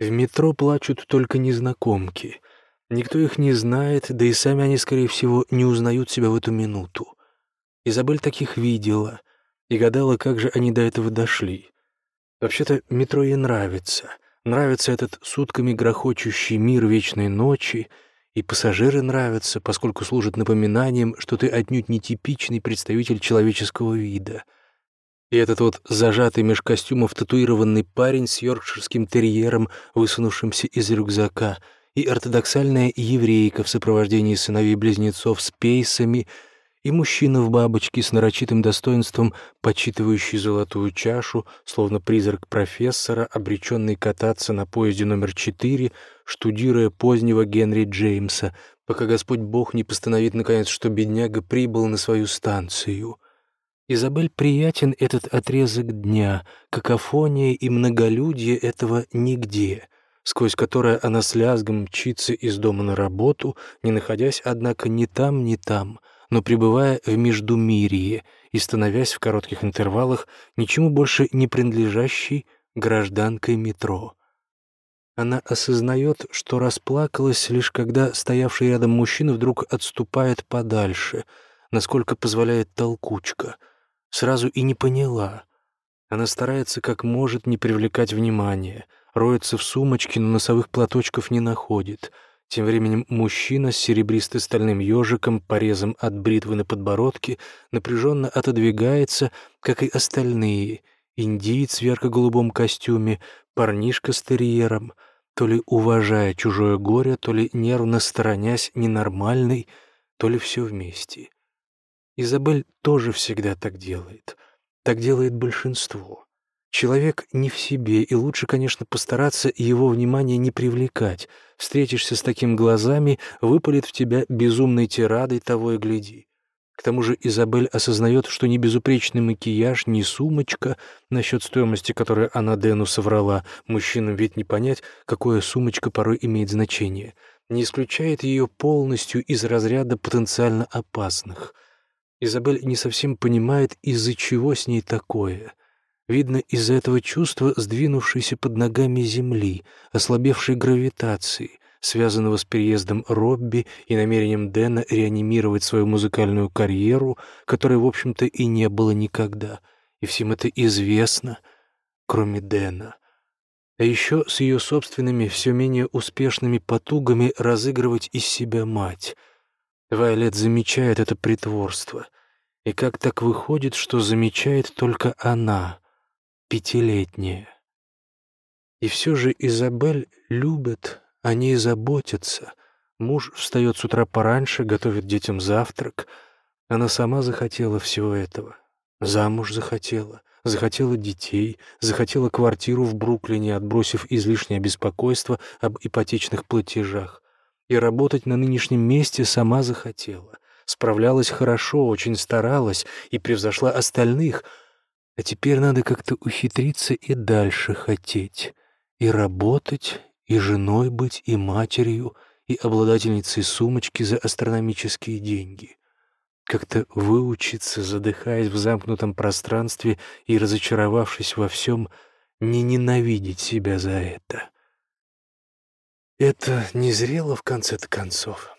В метро плачут только незнакомки. Никто их не знает, да и сами они, скорее всего, не узнают себя в эту минуту. Изабель таких видела и гадала, как же они до этого дошли. Вообще-то метро ей нравится. Нравится этот сутками грохочущий мир вечной ночи, и пассажиры нравятся, поскольку служат напоминанием, что ты отнюдь не типичный представитель человеческого вида. И этот вот зажатый меж костюмов татуированный парень с йоркширским терьером, высунувшимся из рюкзака, и ортодоксальная еврейка в сопровождении сыновей-близнецов с пейсами — и мужчина в бабочке с нарочитым достоинством, почитывающий золотую чашу, словно призрак профессора, обреченный кататься на поезде номер четыре, штудируя позднего Генри Джеймса, пока Господь Бог не постановит, наконец, что бедняга прибыл на свою станцию. Изабель приятен этот отрезок дня, какофония и многолюдие этого нигде — сквозь которое она с лязгом мчится из дома на работу, не находясь, однако, ни там, ни там, но пребывая в междумирии и становясь в коротких интервалах ничему больше не принадлежащей гражданкой метро. Она осознает, что расплакалась лишь когда стоявший рядом мужчина вдруг отступает подальше, насколько позволяет толкучка. Сразу и не поняла. Она старается как может не привлекать внимания, роется в сумочке, но носовых платочков не находит — тем временем мужчина с серебристо-стальным ежиком, порезом от бритвы на подбородке, напряженно отодвигается, как и остальные. Индиец в ярко-голубом костюме, парнишка с терьером, то ли уважая чужое горе, то ли нервно сторонясь ненормальной, то ли все вместе. Изабель тоже всегда так делает. Так делает большинство. Человек не в себе, и лучше, конечно, постараться его внимание не привлекать. Встретишься с таким глазами, выпалит в тебя безумной тирадой того и гляди. К тому же Изабель осознает, что ни безупречный макияж, ни сумочка, насчет стоимости которой она Дэну соврала, мужчинам ведь не понять, какое сумочка порой имеет значение, не исключает ее полностью из разряда потенциально опасных. Изабель не совсем понимает, из-за чего с ней такое — Видно, из-за этого чувства, сдвинувшейся под ногами земли, ослабевшей гравитации, связанного с переездом Робби и намерением Дэна реанимировать свою музыкальную карьеру, которой, в общем-то, и не было никогда. И всем это известно, кроме Дэна. А еще с ее собственными, все менее успешными потугами разыгрывать из себя мать. Вайолет замечает это притворство. И как так выходит, что замечает только она — пятилетняя. И все же Изабель любит, о ней заботятся. Муж встает с утра пораньше, готовит детям завтрак. Она сама захотела всего этого. Замуж захотела, захотела детей, захотела квартиру в Бруклине, отбросив излишнее беспокойство об ипотечных платежах. И работать на нынешнем месте сама захотела. Справлялась хорошо, очень старалась и превзошла остальных — а теперь надо как-то ухитриться и дальше хотеть. И работать, и женой быть, и матерью, и обладательницей сумочки за астрономические деньги. Как-то выучиться, задыхаясь в замкнутом пространстве и разочаровавшись во всем, не ненавидеть себя за это. Это не зрело в конце-то концов.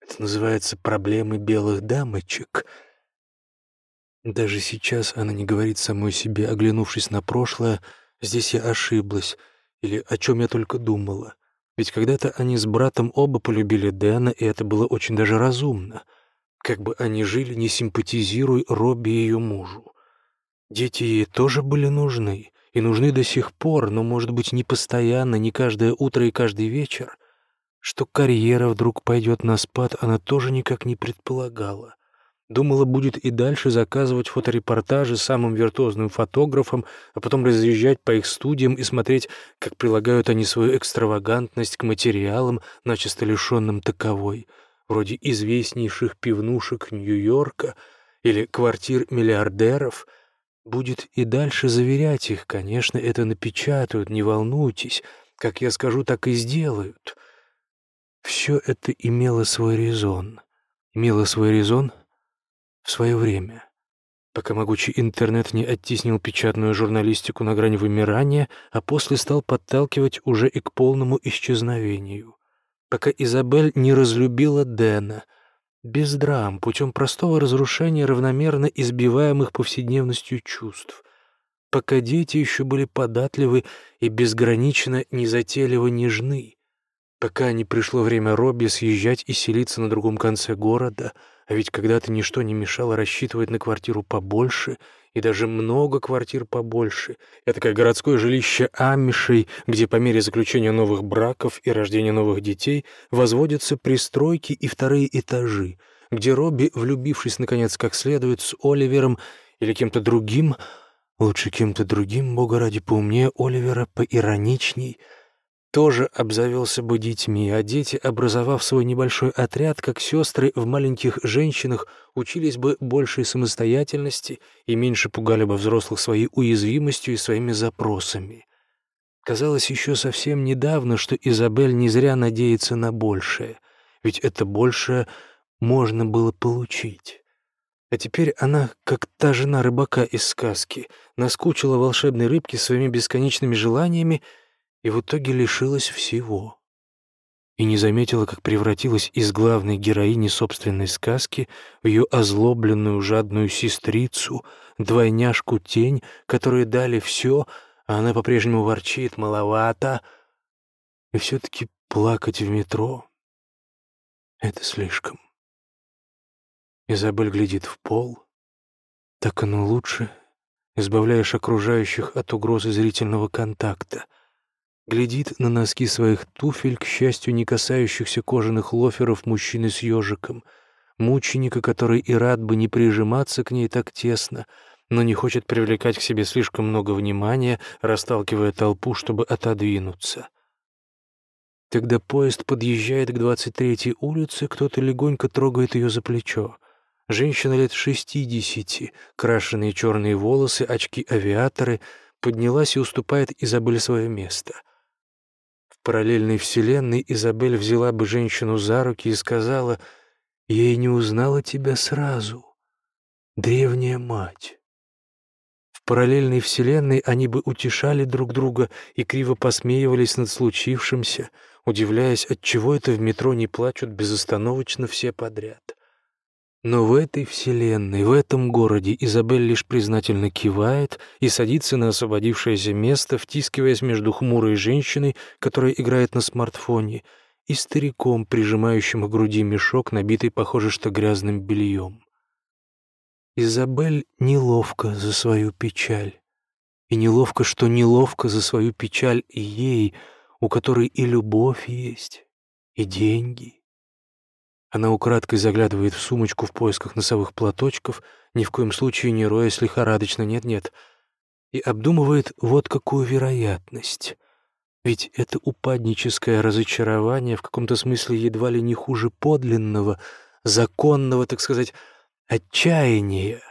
Это называется проблемы белых дамочек — даже сейчас она не говорит самой себе, оглянувшись на прошлое, «здесь я ошиблась» или «о чем я только думала». Ведь когда-то они с братом оба полюбили Дэна, и это было очень даже разумно. Как бы они жили, не симпатизируя Робби ее мужу. Дети ей тоже были нужны, и нужны до сих пор, но, может быть, не постоянно, не каждое утро и каждый вечер. Что карьера вдруг пойдет на спад, она тоже никак не предполагала. Думала, будет и дальше заказывать фоторепортажи самым виртуозным фотографам, а потом разъезжать по их студиям и смотреть, как прилагают они свою экстравагантность к материалам, начисто лишенным таковой, вроде известнейших пивнушек Нью-Йорка или квартир миллиардеров. Будет и дальше заверять их, конечно, это напечатают, не волнуйтесь, как я скажу, так и сделают. Все это имело свой резон. Имело свой резон — в свое время. пока могучий интернет не оттеснил печатную журналистику на грани вымирания, а после стал подталкивать уже и к полному исчезновению. Пока Изабель не разлюбила Дэна, без драм, путем простого разрушения равномерно избиваемых повседневностью чувств. Пока дети еще были податливы и безгранично незатейливо нежны. Пока не пришло время Робби съезжать и селиться на другом конце города — а ведь когда-то ничто не мешало рассчитывать на квартиру побольше и даже много квартир побольше. Это как городское жилище Амишей, где по мере заключения новых браков и рождения новых детей возводятся пристройки и вторые этажи, где Робби, влюбившись, наконец, как следует, с Оливером или кем-то другим, лучше кем-то другим, бога ради, поумнее Оливера, поироничней — тоже обзавелся бы детьми, а дети, образовав свой небольшой отряд, как сестры в маленьких женщинах, учились бы большей самостоятельности и меньше пугали бы взрослых своей уязвимостью и своими запросами. Казалось еще совсем недавно, что Изабель не зря надеется на большее, ведь это большее можно было получить. А теперь она, как та жена рыбака из сказки, наскучила волшебной рыбке своими бесконечными желаниями — и в итоге лишилась всего. И не заметила, как превратилась из главной героини собственной сказки в ее озлобленную жадную сестрицу, двойняшку тень, которые дали все, а она по-прежнему ворчит «маловато». И все-таки плакать в метро — это слишком. Изабель глядит в пол. Так оно лучше, избавляешь окружающих от угрозы зрительного контакта — глядит на носки своих туфель, к счастью, не касающихся кожаных лоферов мужчины с ежиком, мученика, который и рад бы не прижиматься к ней так тесно, но не хочет привлекать к себе слишком много внимания, расталкивая толпу, чтобы отодвинуться. Когда поезд подъезжает к 23-й улице, кто-то легонько трогает ее за плечо. Женщина лет шестидесяти, крашеные черные волосы, очки-авиаторы, поднялась и уступает Изабель свое место — параллельной вселенной Изабель взяла бы женщину за руки и сказала, «Я и не узнала тебя сразу, древняя мать». В параллельной вселенной они бы утешали друг друга и криво посмеивались над случившимся, удивляясь, отчего это в метро не плачут безостановочно все подряд. Но в этой вселенной, в этом городе Изабель лишь признательно кивает и садится на освободившееся место, втискиваясь между хмурой женщиной, которая играет на смартфоне, и стариком, прижимающим к груди мешок, набитый, похоже, что грязным бельем. Изабель неловко за свою печаль. И неловко, что неловко за свою печаль и ей, у которой и любовь есть, и деньги, она украдкой заглядывает в сумочку в поисках носовых платочков, ни в коем случае не роясь лихорадочно, нет-нет, и обдумывает вот какую вероятность. Ведь это упадническое разочарование в каком-то смысле едва ли не хуже подлинного, законного, так сказать, отчаяния.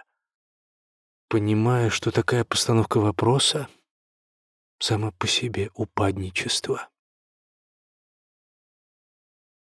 Понимая, что такая постановка вопроса — само по себе упадничество.